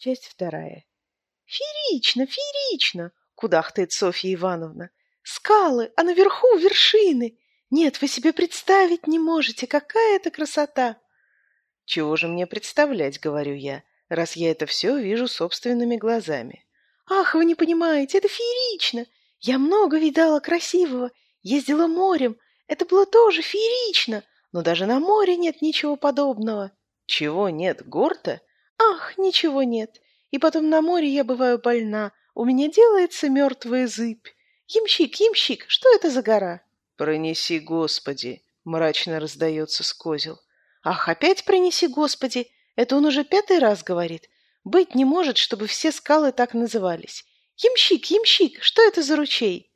Часть вторая. «Феерично, феерично!» — кудахтает Софья Ивановна. «Скалы, а наверху вершины! Нет, вы себе представить не можете, какая это красота!» «Чего же мне представлять?» — говорю я, раз я это все вижу собственными глазами. «Ах, вы не понимаете, это феерично! Я много видала красивого, ездила морем, это было тоже феерично, но даже на море нет ничего подобного». «Чего нет, гор-то?» «Ах, ничего нет. И потом на море я бываю больна, у меня делается мертвая зыбь. Ямщик, ямщик, что это за гора?» «Пронеси, Господи!» — мрачно раздается с козел. «Ах, опять пронеси, Господи!» Это он уже пятый раз говорит. Быть не может, чтобы все скалы так назывались. Ямщик, ямщик, что это за ручей?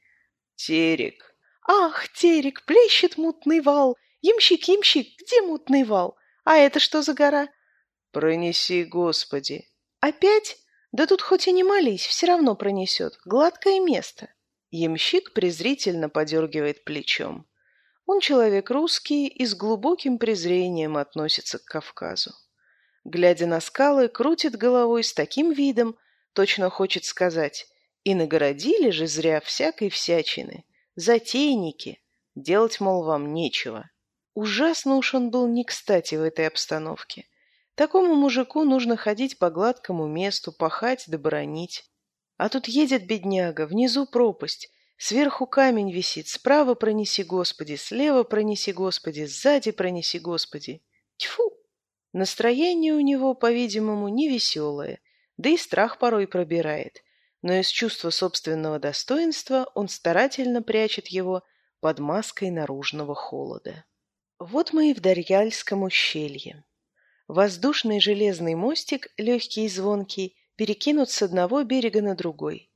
Терек. Ах, терек, плещет мутный вал. Ямщик, ямщик, где мутный вал? А это что за гора? Пронеси, Господи. Опять? Да тут хоть и не молись, все равно пронесет. Гладкое место. Ямщик презрительно подергивает плечом. Он человек русский и с глубоким презрением относится к Кавказу. Глядя на скалы, крутит головой с таким видом, точно хочет сказать, и нагородили же зря всякой всячины. Затейники. Делать, мол, вам нечего. Ужасно уж он был не кстати в этой обстановке. Такому мужику нужно ходить по гладкому месту, пахать да боронить. А тут едет бедняга, внизу пропасть, сверху камень висит, справа пронеси, Господи, слева пронеси, Господи, сзади пронеси, Господи. Тьфу! Настроение у него, по-видимому, невеселое, да и страх порой пробирает, но из чувства собственного достоинства он старательно прячет его под маской наружного холода. Вот мы и в Дарьяльском ущелье. Воздушный железный мостик, легкий и звонкий, перекинут с одного берега на другой.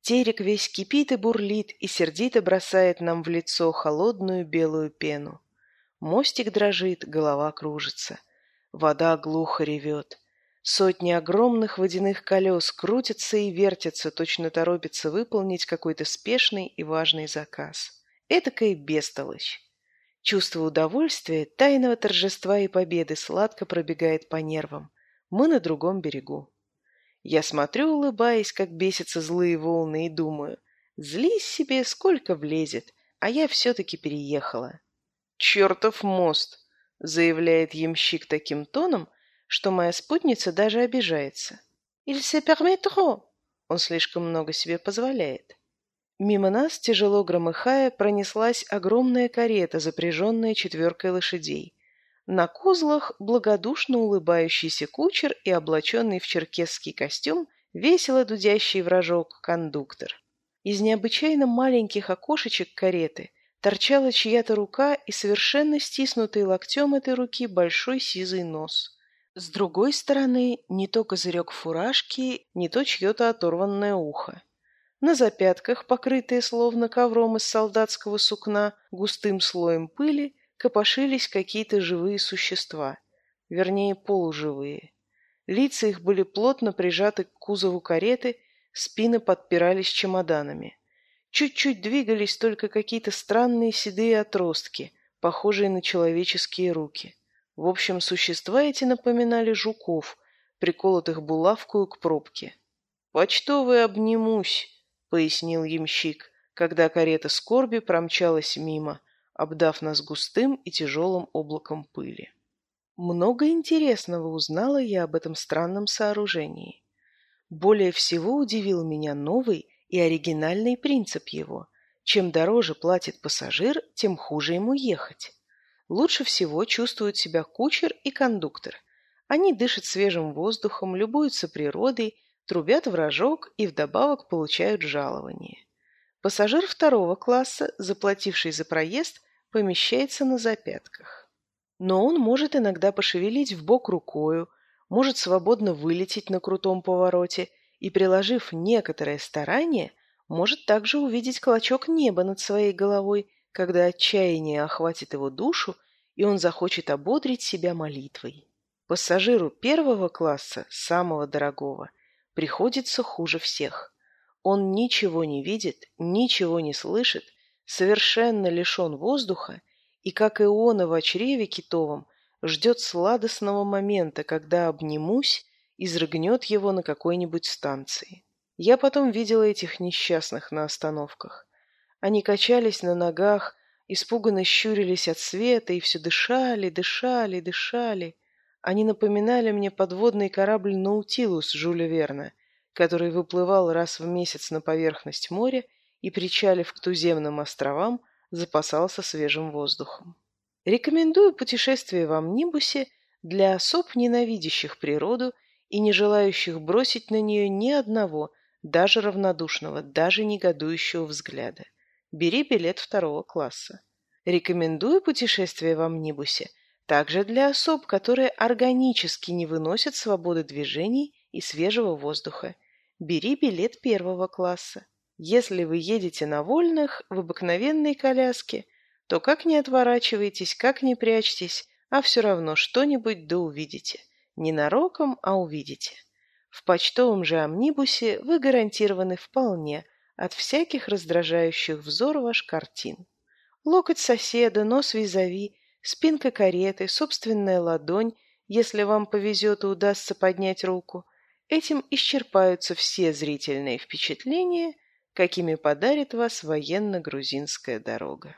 Терек весь кипит и бурлит, и сердито бросает нам в лицо холодную белую пену. Мостик дрожит, голова кружится. Вода глухо ревет. Сотни огромных водяных колес крутятся и вертятся, точно торопятся выполнить какой-то спешный и важный заказ. Этакая бестолочь. Чувство удовольствия, тайного торжества и победы сладко пробегает по нервам. Мы на другом берегу. Я смотрю, улыбаясь, как бесятся злые волны, и думаю, злись себе, сколько влезет, а я все-таки переехала. «Чертов мост!» — заявляет ямщик таким тоном, что моя спутница даже обижается. «Il se permet trop!» Он слишком много себе позволяет. Мимо нас, тяжело громыхая, пронеслась огромная карета, запряженная четверкой лошадей. На козлах благодушно улыбающийся кучер и облаченный в черкесский костюм весело дудящий вражок кондуктор. Из необычайно маленьких окошечек кареты торчала чья-то рука и совершенно стиснутый локтем этой руки большой сизый нос. С другой стороны, не то козырек фуражки, не то чье-то оторванное ухо. На запятках, покрытые словно ковром из солдатского сукна, густым слоем пыли, копошились какие-то живые существа, вернее полуживые. Лица их были плотно прижаты к кузову кареты, спины подпирались чемоданами. Чуть-чуть двигались только какие-то странные седые отростки, похожие на человеческие руки. В общем, существа эти напоминали жуков, приколотых булавкою к пробке. «Почтовый обнимусь», — пояснил ямщик, когда карета скорби промчалась мимо, обдав нас густым и тяжелым облаком пыли. Много интересного узнала я об этом странном сооружении. Более всего удивил меня новый и оригинальный принцип его. Чем дороже платит пассажир, тем хуже ему ехать. Лучше всего чувствуют себя кучер и кондуктор. Они дышат свежим воздухом, любуются природой, трубят в рожок и вдобавок получают жалование. Пассажир второго класса, заплативший за проезд, помещается на запятках. Но он может иногда пошевелить в бок рукою, может свободно вылететь на крутом повороте и, приложив некоторое старание, может также увидеть клочок неба над своей головой, когда отчаяние охватит его душу, и он захочет ободрить себя молитвой. Пассажиру первого класса, самого дорогого, приходится хуже всех. Он ничего не видит, ничего не слышит, совершенно лишен воздуха и, как Иона в чреве китовом, ждет сладостного момента, когда обнимусь изрыгнет его на какой-нибудь станции. Я потом видела этих несчастных на остановках. Они качались на ногах, испуганно щурились от света и все дышали, дышали, дышали. Они напоминали мне подводный корабль «Наутилус» Жюля Верна, который выплывал раз в месяц на поверхность моря и, причалив к туземным островам, запасался свежим воздухом. Рекомендую путешествие в амнибусе для особ, ненавидящих природу и не желающих бросить на нее ни одного, даже равнодушного, даже негодующего взгляда. Бери билет второго класса. Рекомендую путешествие в амнибусе также для особ, которые органически не выносят свободы движений и свежего воздуха. Бери билет первого класса. Если вы едете на вольных, в обыкновенной коляске, то как не отворачивайтесь, как не прячьтесь, а все равно что-нибудь да увидите. Не нароком, а увидите. В почтовом же амнибусе вы гарантированы вполне от всяких раздражающих взор ваш картин. Локоть соседа, нос визави, спинка кареты, собственная ладонь, если вам повезет и удастся поднять руку. Этим исчерпаются все зрительные впечатления, какими подарит вас военно-грузинская дорога.